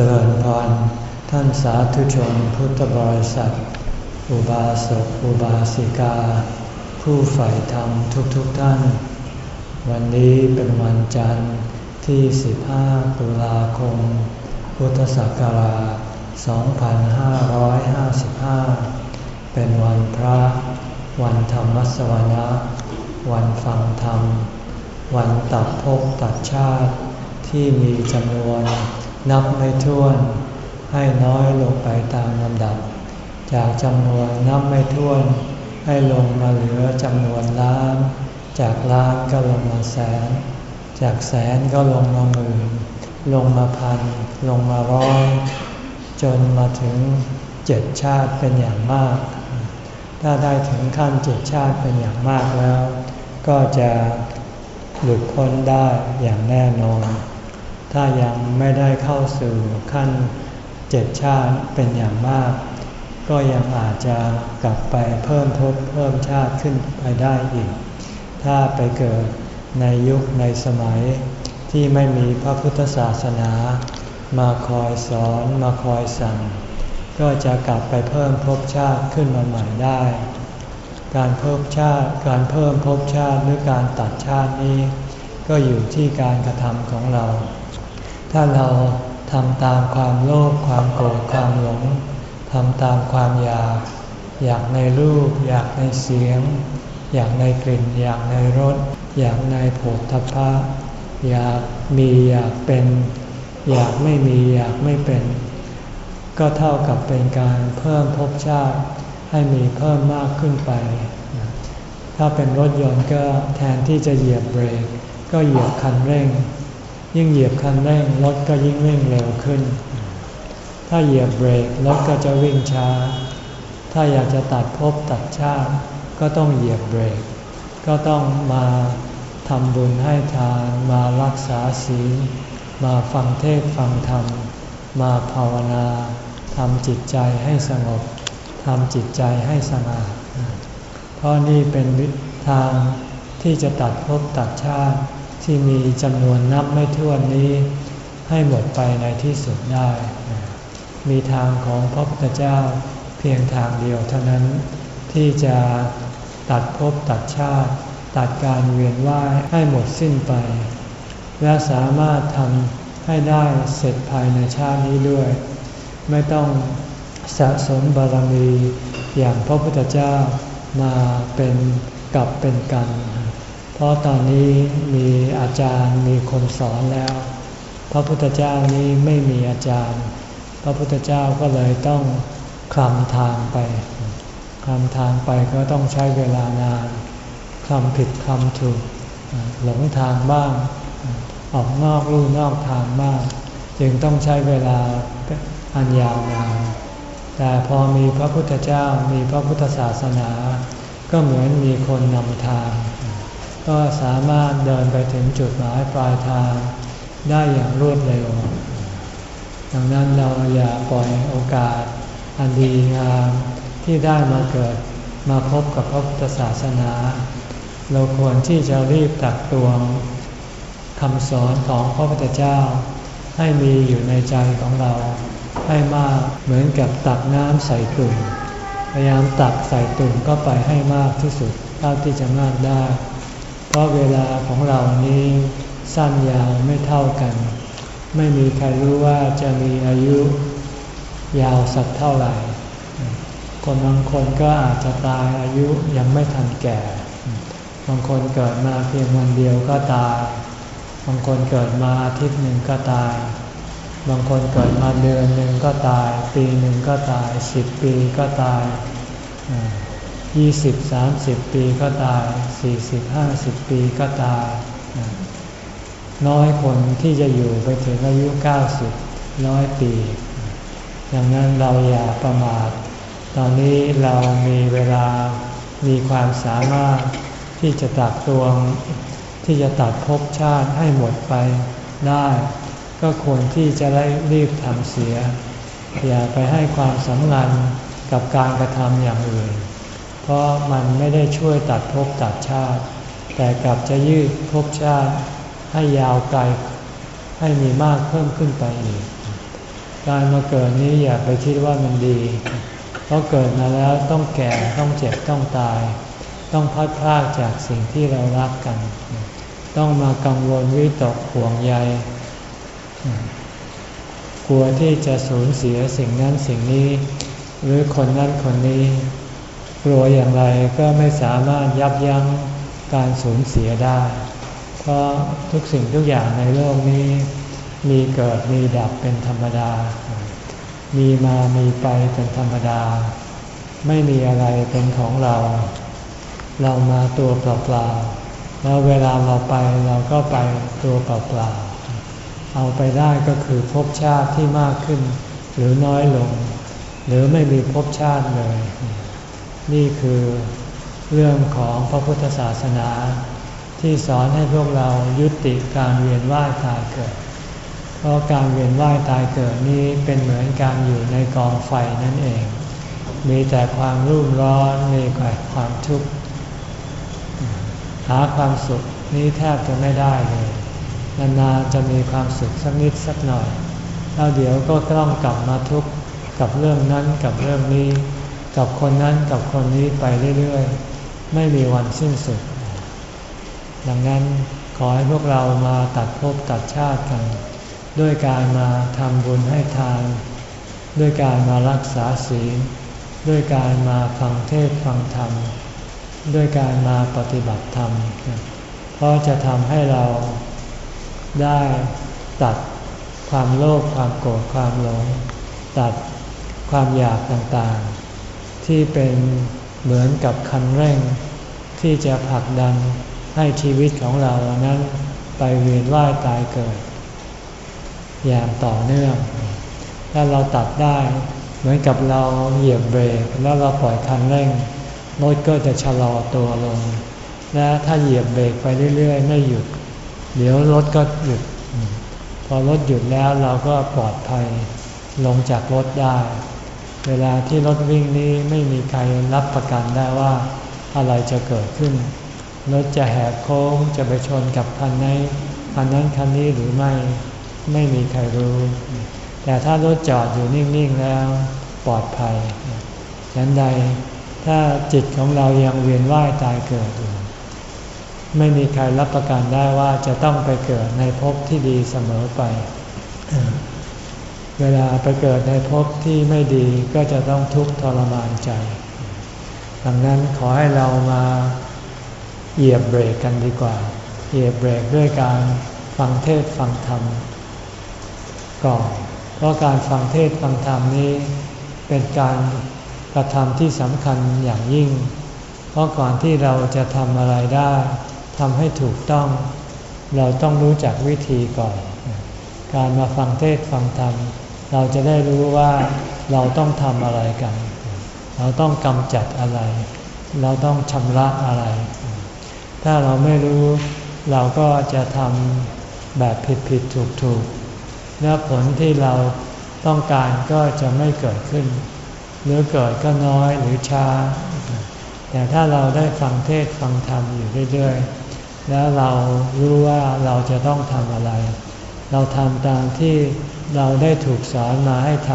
จริญพร ท่านสาธุชนพุทธบริษัท อุบาสกอุบาสิกา ผู้ใฝ่ธรรมทุกๆทท่าน วันนี้เป็นวันจันทร์ที่ 15 ตุลาคม พุทธศักราช 2555 เป็นวันพระ วันธรรมสวนะ วันฟังธรรม วันตัดภพตัดชาติที่มีจำนวน นับไม่ถ้วนให้น้อยลงไปตามลำดับ จากจำนวนนับไม่ถ้วนให้ลงมาเหลือจำนวนล้าน จากล้านก็ลงมาแสน จากแสนก็ลงมาหมื่นลงมาพัน ลงมาร้อยจนมาถึงเจ็ดชาติเป็นอย่างมาก ถ้าได้ถึงขั้นเจ็ดชาติเป็นอย่างมากแล้ว ก็จะหลุดพ้นได้อย่างแน่นอน ถ้ายังไม่ได้เข้าสู่ขั้นเจ็ดชาติเป็นอย่างมาก ก็ยังอาจจะกลับไปเพิ่มภพเพิ่มชาติขึ้นไปได้อีก ถ้าไปเกิดในยุคในสมัยที่ไม่มีพระพุทธศาสนา มาคอยสอนมาคอยสั่ง ก็จะกลับไปเพิ่มภพชาติขึ้นมาใหม่ได้ การเพิ่มชาติการเพิ่มภพชาติหรือการตัดชาตินี้ ก็อยู่ที่การกระทำของเรา ถ้าเราทำตามความโลภความโกรธความหลงทำตามความอยาก อยากในรูป อยากในเสียง อยากในกลิ่น อยากในรส อยากในโผฏฐัพพะอยากมีอยากเป็น อยากไม่มีอยากไม่เป็น ก็เท่ากับเป็นการเพิ่มภพชาติให้มีเพิ่มมากขึ้นไป ถ้าเป็นรถยนต์ก็แทนที่จะเหยียบเบรก ก็เหยียบคันเร่ง ยิ่งเหยียบคันเร่งรถก็ยิ่งวิ่งเร็วขึ้น ถ้าเหยียบเบรกรถก็จะวิ่งช้า ถ้าอยากจะตัดภพตัดชาติก็ต้องเหยียบเบรก ก็ต้องมาทำบุญให้ทานมารักษาศีลมาฟังเทศฟังธรรม มาภาวนาทำจิตใจให้สงบทำจิตใจให้สงบเพราะนี่เป็นทางที่จะตัดภพตัดชาติ ที่มีจำนวนนับไม่ถ้วนนี้ ให้หมดไปในที่สุดได้ มีทางของพระพุทธเจ้าเพียงทางเดียวเท่านั้นที่จะตัดภพตัดชาติ ตัดการเวียนว่ายให้หมดสิ้นไป และสามารถทำให้ได้เสร็จภายในชาตินี้ด้วย ไม่ต้องสะสมบารมีอย่างพระพุทธเจ้ามาเป็นกับเป็นกัน เพราะตอนนี้มีอาจารย์มีคนสอนแล้ว พระพุทธเจ้านี้ไม่มีอาจารย์ พระพุทธเจ้าก็เลยต้องคลำทางไป คลำทางไปก็ต้องใช้เวลานาน คลำผิดคลำถูก หลงทางบ้าง ออกนอกลู่นอกทางบ้าง จึงต้องใช้เวลาอันยาวนาน แต่พอมีพระพุทธเจ้ามีพระพุทธศาสนา ก็เหมือนมีคนนำทาง ก็สามารถเดินไปถึงจุดหมายปลายทางได้อย่างรวดเร็ว ดังนั้นเราอย่าปล่อยโอกาส อันดีงามที่ได้มาเกิดมาพบกับพระพุทธศาสนา เราควรที่จะรีบตักตวงคำสอนของพระพุทธเจ้า ให้มีอยู่ในใจของเรา ให้มากเหมือนกับตักน้ำใส่ตุ่มพยายามตักใส่ตุ่มก็ไปให้มากที่สุดเท่าที่จะมากได้ เพราะเวลาของเรานี้สั้นยาวไม่เท่ากัน ไม่มีใครรู้ว่าจะมีอายุยาวสักเท่าไหร่ คนบางคนก็อาจจะตายอายุยังไม่ทันแก่ บางคนเกิดมาเพียงวันเดียวก็ตาย บางคนเกิดมาอาทิตย์หนึ่งก็ตาย บางคนเกิดมาเดือนหนึ่งก็ตาย ปีหนึ่งก็ตายสิบปีก็ตาย ยี่สิบสามสิบปีก็ตายสี่สิบห้าสิบปีก็ตาย น้อยคนที่จะอยู่ไปถึงอายุเก้าสิบร้อยปีดังนั้นเราอย่าประมาท ตอนนี้เรามีเวลา มีความสามารถที่จะตักตวง ที่จะตัดภพชาติให้หมดไปได้ ก็ควรที่จะได้รีบทำเสีย อย่าไปให้ความสำคัญกับการกระทำอย่างอื่น เพราะมันไม่ได้ช่วยตัดภพตัดชาติ แต่กลับจะยืดภพชาติให้ยาวไกลให้มีมากเพิ่มขึ้นไปอีก การมาเกิดนี้อย่าไปคิดว่ามันดี เพราะเกิดมาแล้วต้องแก่ต้องเจ็บต้องตาย ต้องพัดพลากจากสิ่งที่เรารักกัน ต้องมากังวลวิตกห่วงใยกลัวที่จะสูญเสียสิ่งนั้นสิ่งนี้ หรือคนนั้นคนนี้ ลัวอย่างไรก็ไม่สามารถยับยั้งการสูญเสียได้ เพราะทุกสิ่งทุกอย่างในโลกนี้มีเกิดมีดับเป็นธรรมดา มีมามีไปเป็นธรรมดา ไม่มีอะไรเป็นของเรา เรามาตัวเปล่าๆ แล้วเวลาเราไปเราก็ไปตัวเปล่าๆ เอาไปได้ก็คือภพชาติที่มากขึ้น หรือน้อยลง หรือไม่มีภพชาติเลย นี่คือเรื่องของพระพุทธศาสนา ที่สอนให้พวกเรายุติการเวียนว่ายตายเกิด เพราะการเวียนว่ายตายเกิดนี้เป็นเหมือนการอยู่ในกองไฟนั่นเอง มีแต่ความรุ่มร้อนมีแต่ความทุกข์หาความสุขนี้แทบจะไม่ได้เลยนานๆจะมีความสุขสักนิดสักหน่อย แล้วเดี๋ยวก็ต้องกลับมาทุกข์กับเรื่องนั้นกับเรื่องนี้ กับคนนั้นกับคนนี้ไปเรื่อยๆ ไม่มีวันสิ้นสุด ดังนั้นขอให้พวกเรามาตัดภพตัดชาติกัน ด้วยการมาทำบุญให้ทาน ด้วยการมารักษาศีล ด้วยการมาฟังเทศฟังธรรม ด้วยการมาปฏิบัติธรรม เพราะจะทำให้เราได้ตัดความโลภความโกรธความหลง ตัดความอยากต่างๆ ที่เป็นเหมือนกับคันเร่ง ที่จะผลักดันให้ชีวิตของเรานั้นไปเวียนว่ายตายเกิด อย่างต่อเนื่อง ถ้าเราตัดได้เหมือนกับเราเหยียบเบรกแล้วเราปล่อยคันเร่งรถก็จะชะลอตัวลง และถ้าเหยียบเบรกไปเรื่อย ๆ ไม่หยุด เดี๋ยวรถก็หยุด พอรถหยุดแล้วเราก็ปลอดภัยลงจากรถได้ เวลาที่รถวิ่งนี้ไม่มีใครรับประกันได้ว่าอะไรจะเกิดขึ้น รถจะแหกโค้งจะไปชนกับคันนั้นคันนั้นคันนี้หรือไม่ไม่มีใครรู้ แต่ถ้ารถจอดอยู่นิ่งๆแล้วปลอดภัยฉันใดถ้าจิตของเรายังเวียนว่ายตายเกิดอยู่ไม่มีใครรับประกันได้ว่าจะต้องไปเกิดในภพที่ดีเสมอไป เวลาไปเกิดในภพที่ไม่ดีก็จะต้องทุกข์ทรมานใจ ดังนั้นขอให้เรามาเหยียบเบรกกันดีกว่า เหยียบเบรกด้วยการฟังเทศฟังธรรมก่อน เพราะการฟังเทศฟังธรรมนี้ เป็นการกระทำที่สำคัญอย่างยิ่ง เพราะก่อนที่เราจะทำอะไรได้ทำให้ถูกต้อง เราต้องรู้จักวิธีก่อน การมาฟังเทศฟังธรรม เราจะได้รู้ว่าเราต้องทำอะไรกัน เราต้องกำจัดอะไร เราต้องชำระอะไร ถ้าเราไม่รู้เราก็จะทำแบบผิดผิดถูกถูกและผลที่เราต้องการก็จะไม่เกิดขึ้น หรือเกิดก็น้อยหรือช้า แต่ถ้าเราได้ฟังเทศฟังธรรมอยู่เรื่อยๆ แล้วเรารู้ว่าเราจะต้องทำอะไร เราทำตามที่ เราได้ถูกสอนมาให้ท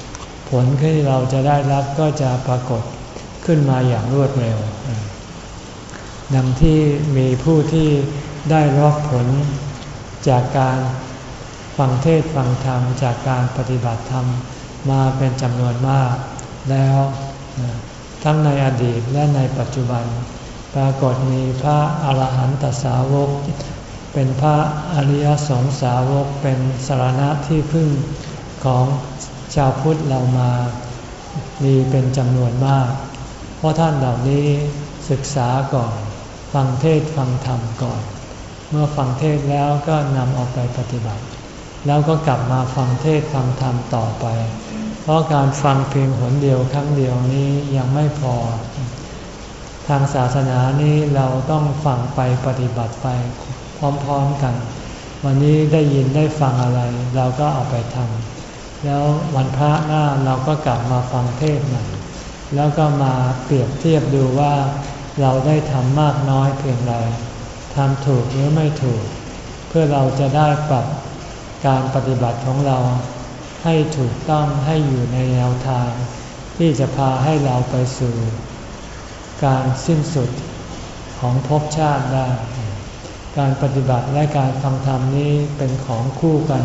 ำผลที่เราจะได้รับก็จะปรากฏขึ้นมาอย่างรวดเร็ว ดังที่มีผู้ที่ได้รับผลจากการฟังเทศฟังธรรมจากการปฏิบัติธรรมมาเป็นจำนวนมากแล้วทั้งในอดีตและในปัจจุบัน ปรากฏมีพระอาหารหันตสาวก เป็นพระอริยสงสาวกเป็นสารณะที่พึ่งของชาวพุทธเรามามีเป็นจำนวนมาก เพราะท่านเหล่านี้ศึกษาก่อน ฟังเทศฟังธรรมก่อน เมื่อฟังเทศแล้วก็นำออกไปปฏิบัติ แล้วก็กลับมาฟังเทศฟังธรรมต่อไป เพราะการฟังเพียงหนเดียวครั้งเดียวนี้ยังไม่พอ ทางศาสนานี้เราต้องฟังไปปฏิบัติไป พร้อมๆกัน วันนี้ได้ยินได้ฟังอะไร เราก็เอาไปทำแล้ววันพระหน้าเราก็กลับมาฟังเทศใหม่แล้วก็มาเปรียบเทียบดูว่าเราได้ทำมากน้อยเพียงไรทำถูกหรือไม่ถูก เพื่อเราจะได้ปรับการปฏิบัติของเรา ให้ถูกต้องให้อยู่ในแนวทาง ที่จะพาให้เราไปสู่ การสิ้นสุดของภพชาติได้ การปฏิบัติและการฟังธรรมนี้เป็นของคู่กัน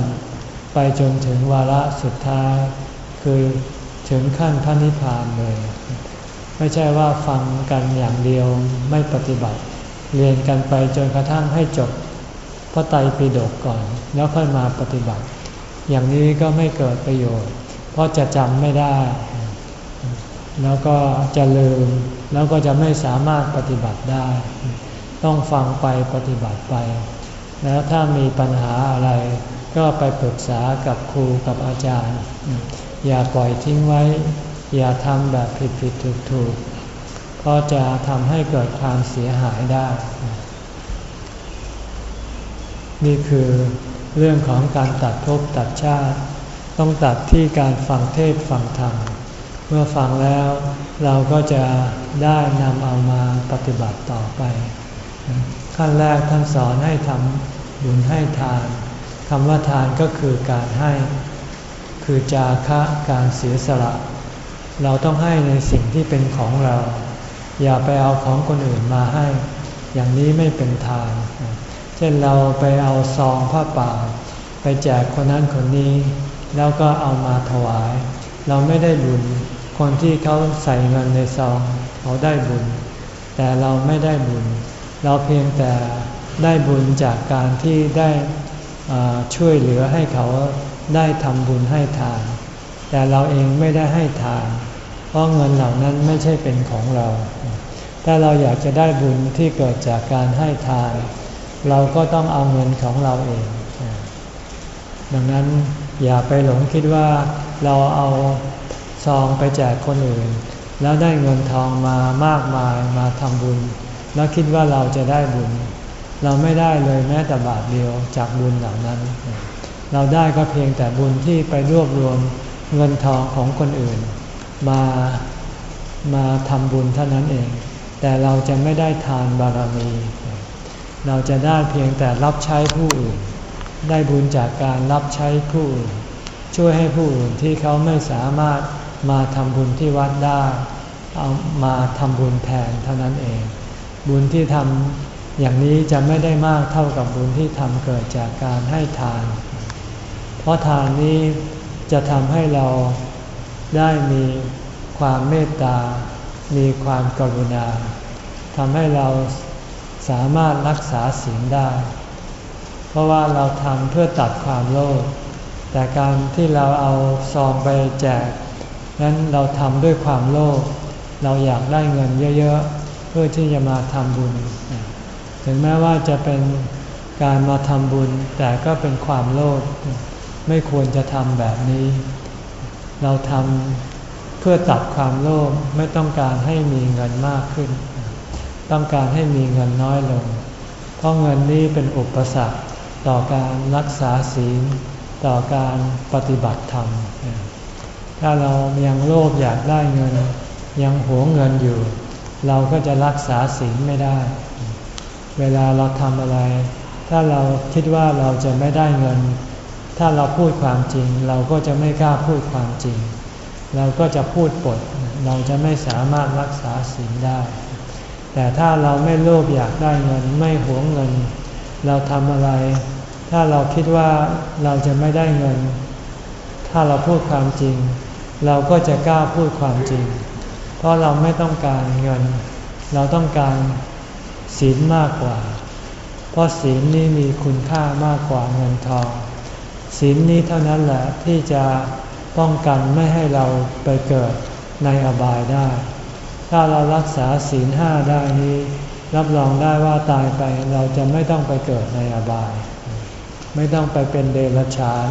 ไปจนถึงวาระสุดท้าย คือถึงขั้นพระนิพพานเลย ไม่ใช่ว่าฟังกันอย่างเดียวไม่ปฏิบัติ เรียนกันไปจนกระทั่งให้จบพระไตรปิฎกก่อน แล้วค่อยมาปฏิบัติ อย่างนี้ก็ไม่เกิดประโยชน์ เพราะจะจำไม่ได้ แล้วก็จะลืมแล้วก็จะไม่สามารถปฏิบัติได้ ต้องฟังไปปฏิบัติไป แล้วถ้ามีปัญหาอะไร ก็ไปปรึกษากับครูกับอาจารย์ อย่าปล่อยทิ้งไว้ อย่าทำแบบผิดผิดถูกถูกเพราะจะทำให้เกิดความเสียหายได้ นี่คือเรื่องของการตัดภพตัดชาติ ต้องตัดที่การฟังเทศฟังธรรมเมื่อฟังแล้วเราก็จะได้นำเอามาปฏิบัติต่อไป ขั้นแรกท่านสอนให้ทำบุญให้ทานคำว่าทานก็คือการให้ คือจาคะการเสียสละ เราต้องให้ในสิ่งที่เป็นของเรา อย่าไปเอาของคนอื่นมาให้ อย่างนี้ไม่เป็นทาน เช่นเราไปเอาซองผ้าป่า ไปแจกคนนั้นคนนี้ แล้วก็เอามาถวาย เราไม่ได้บุญ คนที่เขาใส่เงินในซอง เขาได้บุญ แต่เราไม่ได้บุญเเราเพียงแต่ได้บุญจากการที่ได้ช่วยเหลือให้เขาได้ทำบุญให้ทาน แต่เราเองไม่ได้ให้ทาน เพราะเงินเหล่านั้นไม่ใช่เป็นของเรา ถ้าเราอยากจะได้บุญที่เกิดจากการให้ทาน เราก็ต้องเอาเงินของเราเอง ดังนั้นอย่าไปหลงคิดว่าเราเอาซองไปแจกคนอื่น แล้วได้เงินทองมามากมายมาทำบุญ แล้วคิดว่าเราจะได้บุญ เราไม่ได้เลยแม้แต่บาทเดียวจากบุญเหล่านั้น เราได้ก็เพียงแต่บุญที่ไปรวบรวมเงินทองของคนอื่น มามาทำบุญเท่านั้นเอง แต่เราจะไม่ได้ทานบารมี เราจะได้เพียงแต่รับใช้ผู้อื่น ได้บุญจากการรับใช้ผู้อื่น ช่วยให้ผู้อื่นที่เขาไม่สามารถมาทำบุญที่วัดได้ เอามาทำบุญแทนเท่านั้นเอง บุญที่ทำอย่างนี้จะไม่ได้มากเท่ากับบุญที่ทำเกิดจากการให้ทาน เพราะทานนี้จะทำให้เราได้มีความเมตตา มีความกรุณาทำให้เราสามารถรักษาศีลได้ เพราะว่าเราทำเพื่อตัดความโลภ แต่การที่เราเอาซองไปแจก นั้นเราทำด้วยความโลภ เราอยากได้เงินเยอะๆ พื่อที่จะมาทำบุญ ถึงแม้ว่าจะเป็นการมาทำบุญ แต่ก็เป็นความโลภไม่ควรจะทำแบบนี้ เราทำเพื่อตัดความโลภไม่ต้องการให้มีเงินมากขึ้น ต้องการให้มีเงินน้อยลง เพราะเงินนี้เป็นอุปสรรคต่อการรักษาศีล ต่อการปฏิบัติธรรม ถ้าเรายังโลภอยากได้เงิน ยังหวงเงินอยู่ เราก็จะรักษาศีลไม่ได้ เวลาเราทำอะไร ถ้าเราคิดว่าเราจะไม่ได้เงิน ถ้าเราพูดความจริง เราก็จะไม่กล้าพูดความจริง เราก็จะพูดปด เราจะไม่สามารถรักษาศีลได้ แต่ถ้าเราไม่โลภอยากได้เงิน ไม่หวงเงิน เราทำอะไร ถ้าเราคิดว่าเราจะไม่ได้เงิน ถ้าเราพูดความจริง เราก็จะกล้าพูดความจริง เพราะเราไม่ต้องการเงิน เราต้องการศีลมากกว่า เพราะศีลนี้มีคุณค่ามากกว่าเงินทอง ศีลนี้เท่านั้นแหละที่จะป้องกันไม่ให้เราไปเกิดในอบายได้ ถ้าเรารักษาศีลห้าได้นี้ รับรองได้ว่าตายไปเราจะไม่ต้องไปเกิดในอบาย ไม่ต้องไปเป็นเดรัจฉาน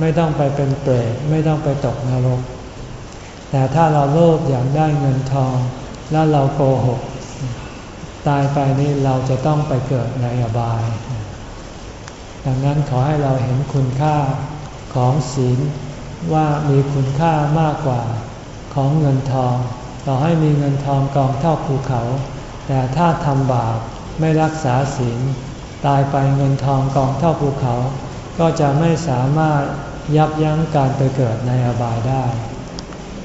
ไม่ต้องไปเป็นเปรตไม่ต้องไปตกนรก แต่ถ้าเราโลภอยากได้เงินทอง แล้วเราโกหก ตายไปนี่เราจะต้องไปเกิดในอบาย ดังนั้นขอให้เราเห็นคุณค่าของศีลว่ามีคุณค่ามากกว่าของเงินทอง ต่อให้มีเงินทองกองเท่าภูเขา แต่ถ้าทำบาปไม่รักษาศีลตายไปเงินทองกองเท่าภูเขา ก็จะไม่สามารถยับยั้งการไปเกิดในอบายได้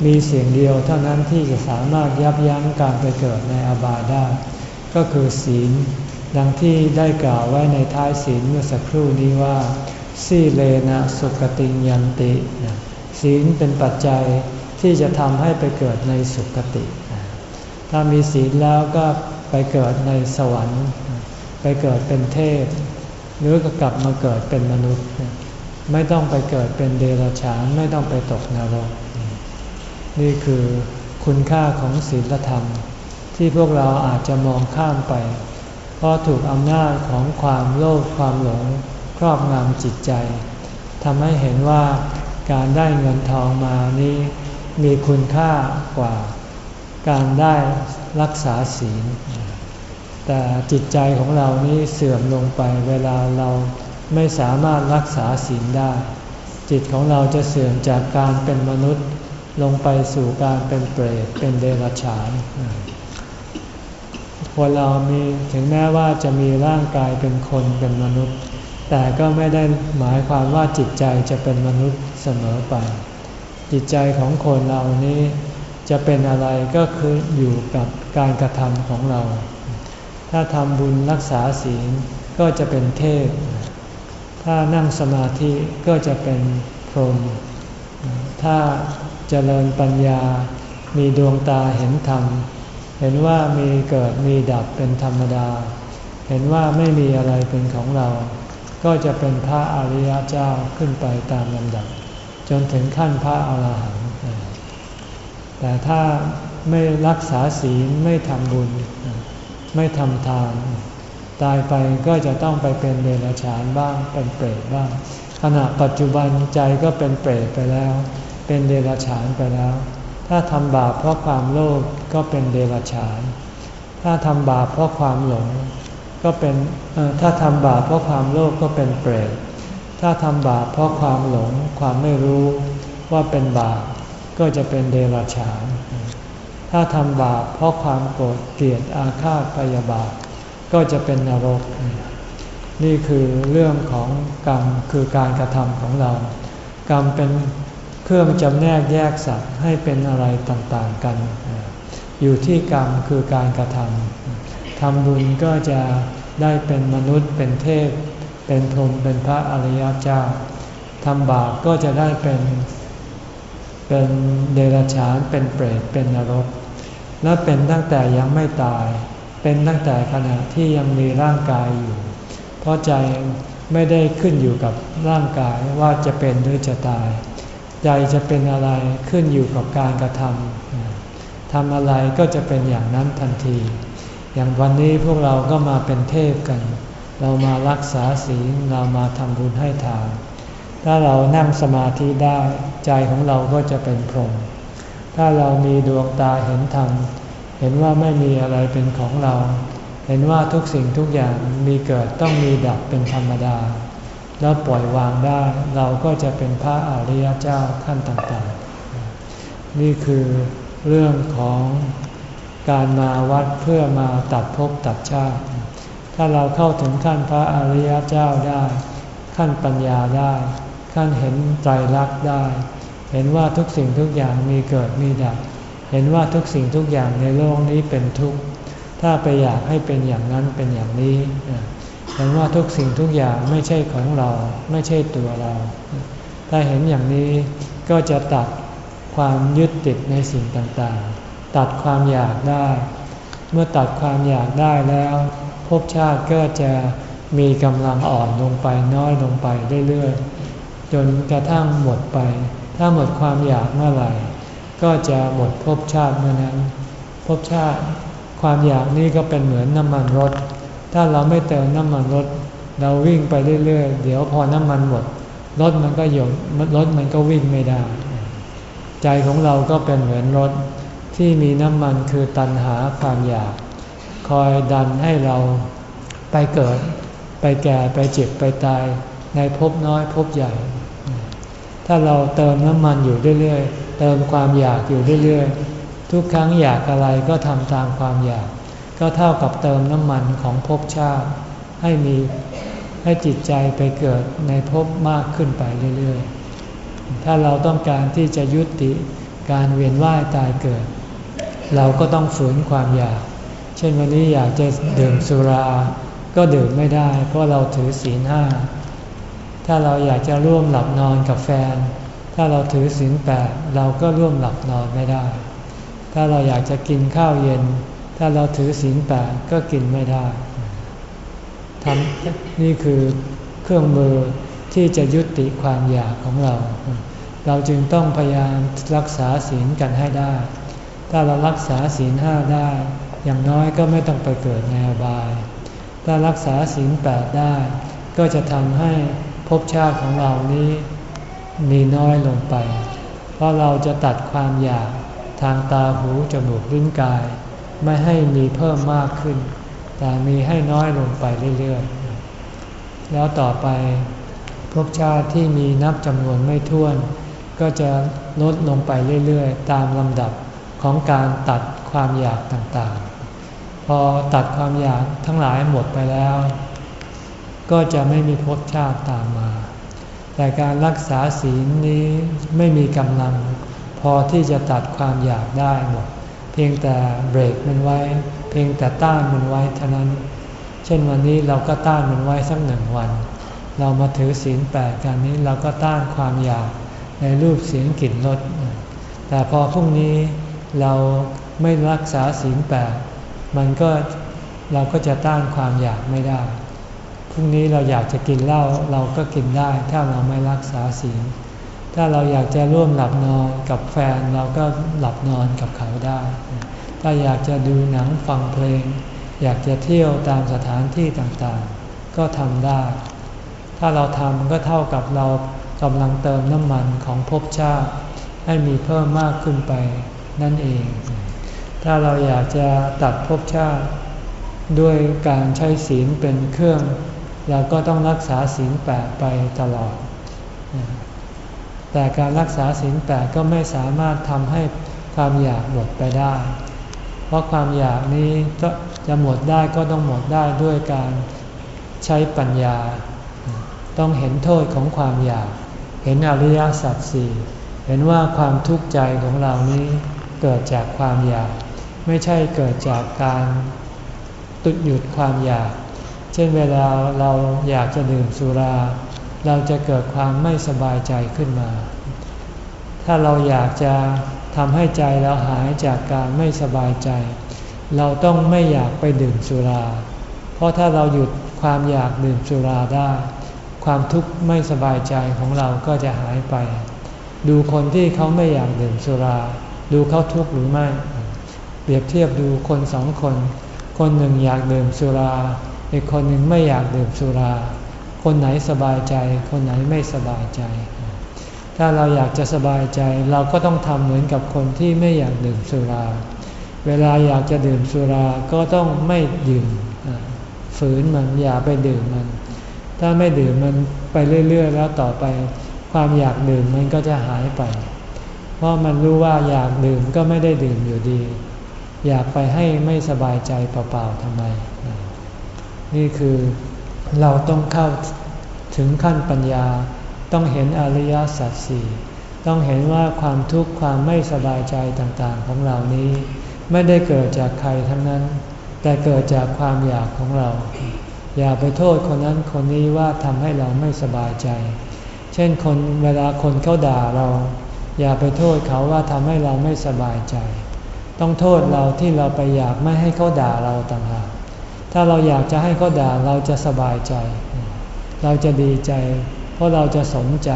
มีเสียงเดียวเท่านั้นที่จะสามารถยับยั้งการไปเกิดในอบายได้ ก็คือศีล ดังที่ได้กล่าวไว้ในท้ายศีลเมื่อสักครู่นี้ว่าสีเลนะสุกติยันติ ศีลเป็นปัจจัยที่จะทำให้ไปเกิดในสุคติ ถ้ามีศีลแล้วก็ไปเกิดในสวรรค์ ไปเกิดเป็นเทพ หรือก็กลับมาเกิดเป็นมนุษย์ ไม่ต้องไปเกิดเป็นเดรัจฉานไม่ต้องไปตกนรก นี่คือคุณค่าของศีลธรรม ที่พวกเราอาจจะมองข้ามไป เพราะถูกอำนาจของความโลภความหลงครอบงำจิตใจทำให้เห็นว่าการได้เงินทองมานี้มีคุณค่ากว่า การได้รักษาศีล แต่จิตใจของเรานี้เสื่อมลงไปเวลาเราไม่สามารถรักษาศีลได้ จิตของเราจะเสื่อมจากการเป็นมนุษย์ ลงไปสู่การเป็นเปรตเป็นเดรัจฉานคนเรามีถึงแม้ว่าจะมีร่างกายเป็นคนเป็นมนุษย์ แต่ก็ไม่ได้หมายความว่าจิตใจจะเป็นมนุษย์เสมอไป จิตใจของคนเรานี้จะเป็นอะไรก็คืออยู่กับการกระทำของเรา ถ้าทำบุญรักษาศีลก็จะเป็นเทพ ถ้านั่งสมาธิก็จะเป็นพรหมถ้า เจริญปัญญา มีดวงตาเห็นธรรม เห็นว่ามีเกิดมีดับเป็นธรรมดา เห็นว่าไม่มีอะไรเป็นของเรา ก็จะเป็นพระอริยเจ้าขึ้นไปตามลำดับ จนถึงขั้นพระอาหารหันต์แต่ถ้าไม่รักษาศีลไม่ทำบุญ ไม่ทำทานตายไปก็จะต้องไปเป็นเดรัจฉานบ้างเป็นเปรตบ้าง ขณะปัจจุบันใจก็เป็นเปรตไปแล้ว เป็นเดรัจฉานไปแล้ว ถ้าทำบาปเพราะความโลภก็เป็นเดรัจฉาน ถ้าทำบาปเพราะความหลง ก็เป็นถ้าทำบาปเพราะความโลภก็เป็นเปรต ถ้าทำบาปเพราะความหลง ความไม่รู้ว่าเป็นบาปก็จะเป็นเดรัจฉาน ถ้าทำบาปเพราะความโกรธเกลียดอาฆาตพยาบาทก็จะเป็นนรก นี่คือเรื่องของกรรมคือการกระทำของเรา กรรมเป็น เครื่องจำแนกแยกสัตว์ให้เป็นอะไรต่างๆกัน อยู่ที่กรรมคือการกระทำทำบุญก็จะได้เป็นมนุษย์เป็นเทพ เป็นพรหมเป็นพระอริยเจ้าทำบาปก็จะได้เป็นเป็นเดรัจฉานเป็นเปรตเป็นนรก และเป็นตั้งแต่ยังไม่ตาย เป็นตั้งแต่ขณะที่ยังมีร่างกายอยู่ เพราะใจไม่ได้ขึ้นอยู่กับร่างกายว่าจะเป็นหรือจะตาย ใจจะเป็นอะไรขึ้นอยู่กับการกระทำทำอะไรก็จะเป็นอย่างนั้นทันที อย่างวันนี้พวกเราก็มาเป็นเทพกัน เรามารักษาศีลเรามาทำบุญให้ทานถ้าเรานั่งสมาธิได้ใจของเราก็จะเป็นพรหมถ้าเรามีดวงตาเห็นธรรมเห็นว่าไม่มีอะไรเป็นของเรา เห็นว่าทุกสิ่งทุกอย่างมีเกิดต้องมีดับเป็นธรรมดา แล้วปล่อยวางได้เราก็จะเป็นพระอริยเจ้าขั้นต่างๆ นี่คือเรื่องของการมาวัดเพื่อมาตัดภพตัดชาติ ถ้าเราเข้าถึงขั้นพระอริยเจ้าได้ ขั้นปัญญาได้ ขั้นเห็นใจรักได้ เห็นว่าทุกสิ่งทุกอย่างมีเกิดมีดับ เห็นว่าทุกสิ่งทุกอย่างในโลกนี้เป็นทุกข์ ถ้าไปอยากให้เป็นอย่างนั้นเป็นอย่างนี้ เห็นว่าทุกสิ่งทุกอย่างไม่ใช่ของเราไม่ใช่ตัวเรา ถ้าเห็นอย่างนี้ก็จะตัดความยึดติดในสิ่งต่างๆ ตัดความอยากได้ เมื่อตัดความอยากได้แล้วภพชาติก็จะมีกำลังอ่อนลงไปน้อยลงไปเรื่อยๆจนกระทั่งหมดไป ถ้าหมดความอยากเมื่อไหร่ ก็จะหมดภพชาติเมื่อนั้นภพชาติ ความอยากนี่ก็เป็นเหมือนน้ำมันรถ ถ้าเราไม่เติมน้ำมันรถ เราวิ่งไปเรื่อยๆ เดี๋ยวพอน้ำมันหมดรถมันก็หยุดรถมันก็วิ่งไม่ได้ ใจของเราก็เป็นเหมือนรถที่มีน้ำมันคือตัณหาความอยาก คอยดันให้เราไปเกิด ไปแก่ไปเจ็บไปตาย ในภพน้อยภพใหญ่ ถ้าเราเติมน้ำมันอยู่เรื่อยๆ เติมความอยากอยู่เรื่อยๆ ทุกครั้งอยากอะไรก็ทำตามความอยาก ก็เท่ากับเติมน้ำมันของภพชาติ ให้มีให้จิตใจไปเกิดในภพมากขึ้นไปเรื่อยๆ ถ้าเราต้องการที่จะยุติการเวียนว่ายตายเกิด เราก็ต้องฝืนความอยาก เช่นวันนี้อยากจะดื่มสุรา ก็ดื่มไม่ได้ เพราะเราถือศีลห้า ถ้าเราอยากจะร่วมหลับนอนกับแฟน ถ้าเราถือศีลแปดเราก็ร่วมหลับนอนไม่ได้ ถ้าเราอยากจะกินข้าวเย็น ถ้าเราถือศีลแปดก็กินไม่ได้ทำนี่คือเครื่องมือที่จะยุติความอยากของเรา เราจึงต้องพยายามรักษาศีลกันให้ได้ ถ้าเรารักษาศีลห้าได้ อย่างน้อยก็ไม่ต้องไปเกิดในอบาย ถ้ารักษาศีลแปดได้ ก็จะทำให้ภพชาติของเรานี้มีน้อยลงไป เพราะเราจะตัดความอยากทางตาหูจมูกลิ้นกาย ไม่ให้มีเพิ่มมากขึ้น แต่มีให้น้อยลงไปเรื่อยๆ แล้วต่อไปภพชาติที่มีนับจำนวนไม่ถ้วน ก็จะลดลงไปเรื่อยๆ ตามลำดับของการตัดความอยากต่างๆ พอตัดความอยากทั้งหลายหมดไปแล้ว ก็จะไม่มีภพชาติตามมา แต่การรักษาศีลนี้ไม่มีกำลัง พอที่จะตัดความอยากได้หมด พียงแต่เบรกมันไว้ เพียงแต่ต้านมันไว้เท่านั้น เช่นวันนี้เราก็ต้านมันไว้สักหนึ่งวัน เรามาถือศีลแปดกันนี้เราก็ต้านความอยากในรูปเสียงกลิ่นรสแต่พอพรุ่งนี้เราไม่รักษาศีลแปดมันก็เราก็จะต้านความอยากไม่ได้ พรุ่งนี้เราอยากจะกินเหล้าเราก็กินได้ถ้าเราไม่รักษาศีล ถ้าเราอยากจะร่วมหลับนอนกับแฟนเราก็หลับนอนกับเขาได้ ถ้าอยากจะดูหนังฟังเพลง อยากจะเที่ยวตามสถานที่ต่างๆ ก็ทำได้ ถ้าเราทำก็เท่ากับเรากำลังเติมน้ำมันของภพชาติ ให้มีเพิ่มมากขึ้นไปนั่นเอง ถ้าเราอยากจะตัดภพชาติ ด้วยการใช้ศีลเป็นเครื่อง เราก็ต้องรักษาศีลแปดไปตลอด แต่การรักษาศีลแปดก็ไม่สามารถทำให้ความอยากหมดไปได้ เพราะความอยากนี้จะหมดได้ก็ต้องหมดได้ด้วยการใช้ปัญญา ต้องเห็นโทษของความอยาก เห็นอริยสัจสี่เห็นว่าความทุกข์ใจของเรานี้เกิดจากความอยาก ไม่ใช่เกิดจากการตุดหยุดความอยาก เช่นเวลาเราอยากจะดื่มสุรา เราจะเกิดความไม่สบายใจขึ้นมา ถ้าเราอยากจะทำให้ใจเราหายจากการไม่สบายใจ เราต้องไม่อยากไปดื่มสุรา เพราะถ้าเราหยุดความอยากดื่มสุราได้ ความทุกข์ไม่สบายใจของเราก็จะหายไป ดูคนที่เขาไม่อยากดื่มสุรา ดูเขาทุกข์หรือไม่ เปรียบเทียบดูคนสองคน คนหนึ่งอยากดื่มสุรา อีกคนหนึ่งไม่อยากดื่มสุรา คนไหนสบายใจ คนไหนไม่สบายใจ ถ้าเราอยากจะสบายใจ เราก็ต้องทำเหมือนกับคนที่ไม่อยากดื่มสุรา เวลาอยากจะดื่มสุราก็ต้องไม่ดื่มฝืนมันอย่าไปดื่มมัน ถ้าไม่ดื่มมันไปเรื่อย ๆ แล้วต่อไป ความอยากดื่มมันก็จะหายไป เพราะมันรู้ว่าอยากดื่มก็ไม่ได้ดื่มอยู่ดี อยากไปให้ไม่สบายใจเปล่าๆทำไม นี่คือ เราต้องเข้าถึงขั้นปัญญา ต้องเห็นอริยสัจสี่ต้องเห็นว่าความทุกข์ความไม่สบายใจต่างๆของเรานี้ ไม่ได้เกิดจากใครทั้งนั้น แต่เกิดจากความอยากของเรา อย่าไปโทษคนนั้นคนนี้ว่าทำให้เราไม่สบายใจ เช่นคนเวลาคนเขาด่าเรา อย่าไปโทษเขาว่าทำให้เราไม่สบายใจ ต้องโทษเราที่เราไปอยากไม่ให้เขาด่าเราต่างหาก ถ้าเราอยากจะให้เขาด่าเราจะสบายใจ เราจะดีใจ เพราะเราจะสนใจ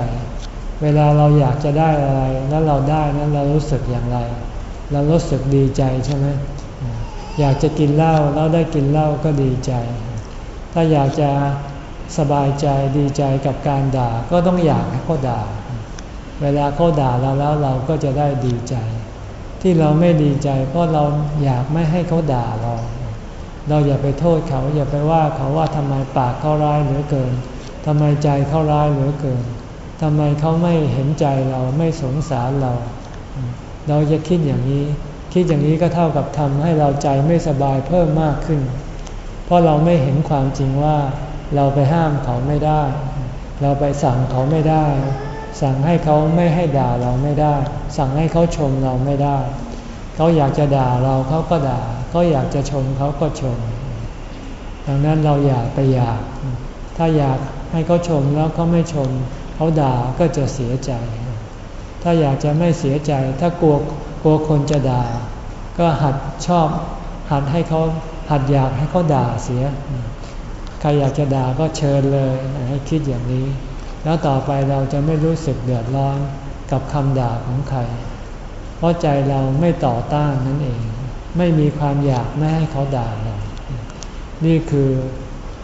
เวลาเราอยากจะได้อะไร แล้วเราได้นั้นเรารู้สึกอย่างไร เรารู้สึกดีใจใช่ไหมอยากจะกินเหล้าแล้วได้กินเหล้าก็ดีใจ ถ้าอยากจะสบายใจดีใจกับการด่าก็ต้องอยากให้เขาด่า เวลาเขาด่าเราแล้วเราก็จะได้ดีใจ ที่เราไม่ดีใจ เพราะเราอยากไม่ให้เขาด่า เราอย่าไปโทษเขาอย่าไปว่าเขาว่าทำไมปากเขาร้ายเหลือเกินทำไมใจเขาร้ายเหลือเกินทำไมเขาไม่เห็นใจเราไม่สงสารเรา เราจะคิดอย่างนี้ คิดอย่างนี้ก็เท่ากับทำให้เราใจไม่สบายเพิ่มมากขึ้น เพราะเราไม่เห็นความจริงว่า เราไปห้ามเขาไม่ได้ เราไปสั่งเขาไม่ได้ สั่งให้เขาไม่ให้ด่าเราไม่ได้ สั่งให้เขาชมเราไม่ได้ เขาอยากจะด่าเราเขาก็ด่าเขาอยากจะชมเขาก็ชม ดังนั้นเราอยากไปอยาก ถ้าอยากให้เขาชมแล้วเขาไม่ชม เขาด่าก็จะเสียใจ ถ้าอยากจะไม่เสียใจ ถ้ากลัวกลัวคนจะด่า ก็หัดชอบ หัดให้เขาหัดอยากให้เขาด่าเสีย ใครอยากจะด่าก็เชิญเลยให้คิดอย่างนี้ แล้วต่อไปเราจะไม่รู้สึกเดือดร้อนกับคำด่าของใคร ราะใจเราไม่ต่อต้านนั่นเอง ไม่มีความอยากไม่ให้เขาด่าเรา นี่คือ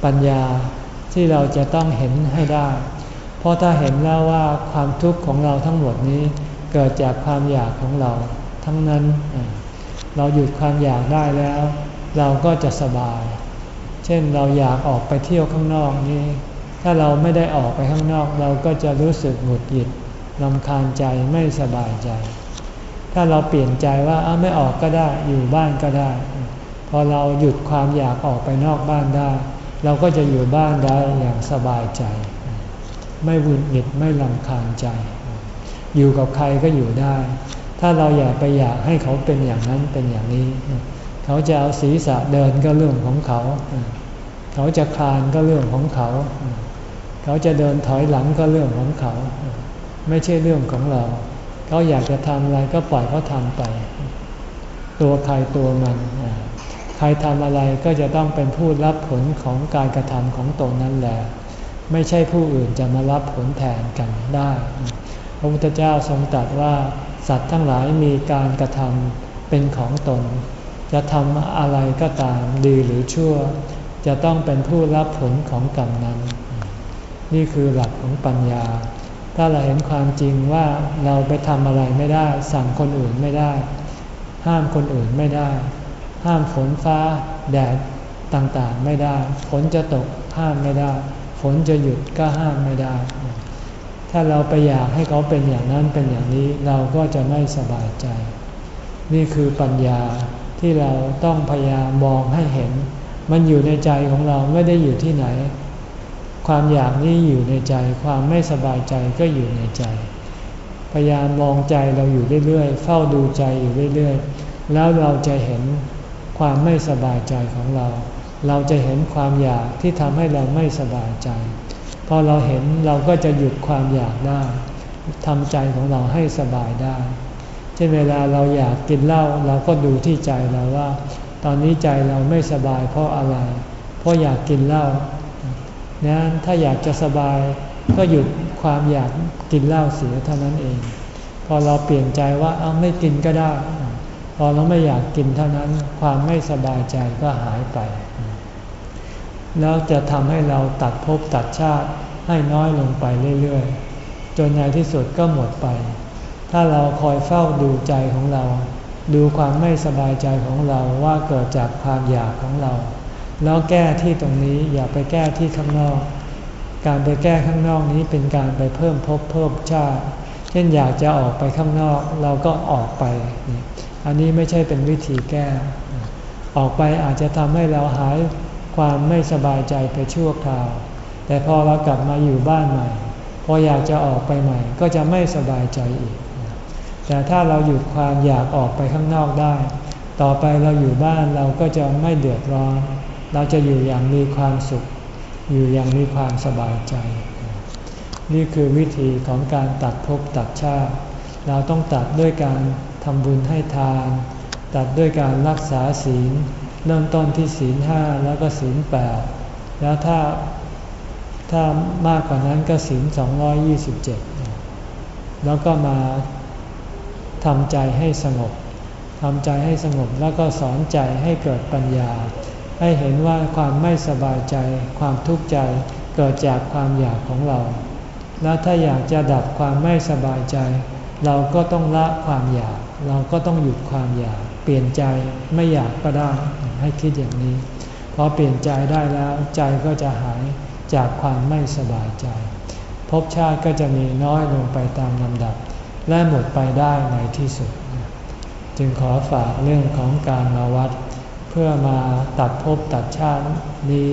ปัญญาที่เราจะต้องเห็นให้ได้ เพราะถ้าเห็นแล้วว่าความทุกข์ของเราทั้งหมดนี้เกิดจากความอยากของเราทั้งนั้น เราหยุดความอยากได้แล้ว เราก็จะสบาย เช่นเราอยากออกไปเที่ยวข้างนอกนี้ ถ้าเราไม่ได้ออกไปข้างนอก เราก็จะรู้สึกหงุดหงิดลำคาญใจไม่สบายใจ ถ้าเราเปลี่ยนใจว่าเอาไม่ออกก็ได้อยู่บ้านก็ได้ พอเราหยุดความอยากออกไปนอกบ้านได้ เราก็จะอยู่บ้านได้อย่างสบายใจ ไม่หงุดหงิดไม่ลำคาญใจ อยู่กับใครก็อยู่ได้ ถ้าเราอยากไปอยากให้เขาเป็นอย่างนั้นเป็นอย่างนี้ เขาจะเอาศีรษะเดินก็เรื่องของเขา เขาจะคลานก็เรื่องของเขา เขาจะเดินถอยหลังก็เรื่องของเขา ไม่ใช่เรื่องของเรา เขาอยากจะทำอะไรก็ปล่อยเขาทำไป ตัวใครตัวมัน ใครทำอะไรก็จะต้องเป็นผู้รับผลของการกระทำของตนนั่นแหละ ไม่ใช่ผู้อื่นจะมารับผลแทนกันได้ พระพุทธเจ้าทรงตรัสว่าสัตว์ทั้งหลายมีการกระทำเป็นของตน จะทำอะไรก็ตามดีหรือชั่ว จะต้องเป็นผู้รับผลของกรรมนั้น นี่คือหลักของปัญญา ถ้าเราเห็นความจริงว่าเราไปทำอะไรไม่ได้ สั่งคนอื่นไม่ได้ ห้ามคนอื่นไม่ได้ ห้ามฝนฟ้า แดดต่างๆไม่ได้ ฝนจะตกห้ามไม่ได้ ฝนจะหยุดก็ห้ามไม่ได้ ถ้าเราไปอยากให้เขาเป็นอย่างนั้นเป็นอย่างนี้เราก็จะไม่สบายใจ นี่คือปัญญาที่เราต้องพยายามมองให้เห็น มันอยู่ในใจของเราไม่ได้อยู่ที่ไหน ความอยากนี้อยู่ในใจ ความไม่สบายใจก็อยู่ในใจ พยายามมองใจเราอยู่เรื่อยๆ เฝ้าดูใจอยู่เรื่อยๆ แล้วเราจะเห็นความไม่สบายใจของเรา เราจะเห็นความอยากที่ทำให้เราไม่สบายใจ พอเราเห็นเราก็จะหยุดความอยากได้ทำใจของเราให้สบายได้ เช่นเวลาเราอยากกินเหล้าเราก็ดูที่ใจเราว่า ตอนนี้ใจเราไม่สบายเพราะอะไร เพราะอยากกินเหล้า นั้นถ้าอยากจะสบายก็หยุดความอยากกินเหล้าเสียเท่านั้นเอง พอเราเปลี่ยนใจว่าเอาไม่กินก็ได้ พอเราไม่อยากกินเท่านั้นความไม่สบายใจก็หายไป แล้วจะทำให้เราตัดภพตัดชาติให้น้อยลงไปเรื่อยๆ จนในที่สุดก็หมดไป ถ้าเราคอยเฝ้าดูใจของเรา ดูความไม่สบายใจของเราว่าเกิดจากความอยากของเรา แล้วแก้ที่ตรงนี้อย่าไปแก้ที่ข้างนอก การไปแก้ข้างนอกนี้เป็นการไปเพิ่มภพเพิ่มชาติ เช่นอยากจะออกไปข้างนอกเราก็ออกไป อันนี้ไม่ใช่เป็นวิธีแก้ ออกไปอาจจะทำให้เราหายความไม่สบายใจไปชั่วคราว แต่พอเรากลับมาอยู่บ้านใหม่ พออยากจะออกไปใหม่ ก็จะไม่สบายใจอีก แต่ถ้าเราหยุดความอยากออกไปข้างนอกได้ ต่อไปเราอยู่บ้านเราก็จะไม่เดือดร้อน เราจะอยู่อย่างมีความสุข อยู่อย่างมีความสบายใจ นี่คือวิธีของการตัดภพตัดชาติ เราต้องตัดด้วยการทำบุญให้ทาน ตัดด้วยการรักษาศีล เริ่มต้นที่ศีลห้าแล้วก็ศีลแปดแล้วถ้าถ้ามากกว่านั้นก็ศีล227 แล้วก็มาทำใจให้สงบทำใจให้สงบแล้วก็สอนใจให้เกิดปัญญา ให้เห็นว่าความไม่สบายใจ ความทุกข์ใจเกิดจากความอยากของเรา แล้วถ้าอยากจะดับความไม่สบายใจ เราก็ต้องละความอยาก เราก็ต้องหยุดความอยาก เปลี่ยนใจไม่อยากก็ได้ให้คิดอย่างนี้พอเปลี่ยนใจได้แล้วใจก็จะหายจากความไม่สบายใจภพชาติก็จะมีน้อยลงไปตามลำดับ และหมดไปได้ในที่สุด จึงขอฝากเรื่องของการมาวัด เพื่อมาตัดภพตัดชาตินี้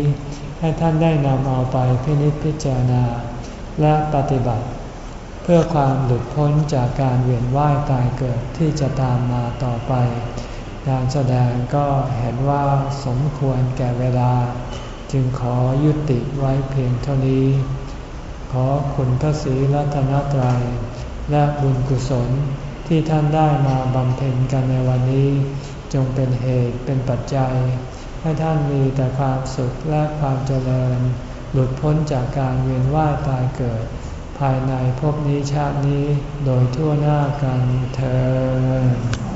ให้ท่านได้นำเอาไปพินิจพิจารณา และปฏิบัติ เพื่อความหลุดพ้นจากการเวียนว่ายตายเกิดที่จะตามมาต่อไป การแสดงก็เห็นว่าสมควรแก่เวลา จึงขอยุติไว้เพียงเท่านี้ ขอคุณพระศรีรัตนตรัย และบุญกุศลที่ท่านได้มาบำเพ็ญกันในวันนี้ จงเป็นเหตุเป็นปัจจัย ให้ท่านมีแต่ความสุขและความเจริญ หลุดพ้นจากการเวียนว่ายตายเกิด ภายในภพนี้ชาตินี้โดยทั่วหน้ากันเธอ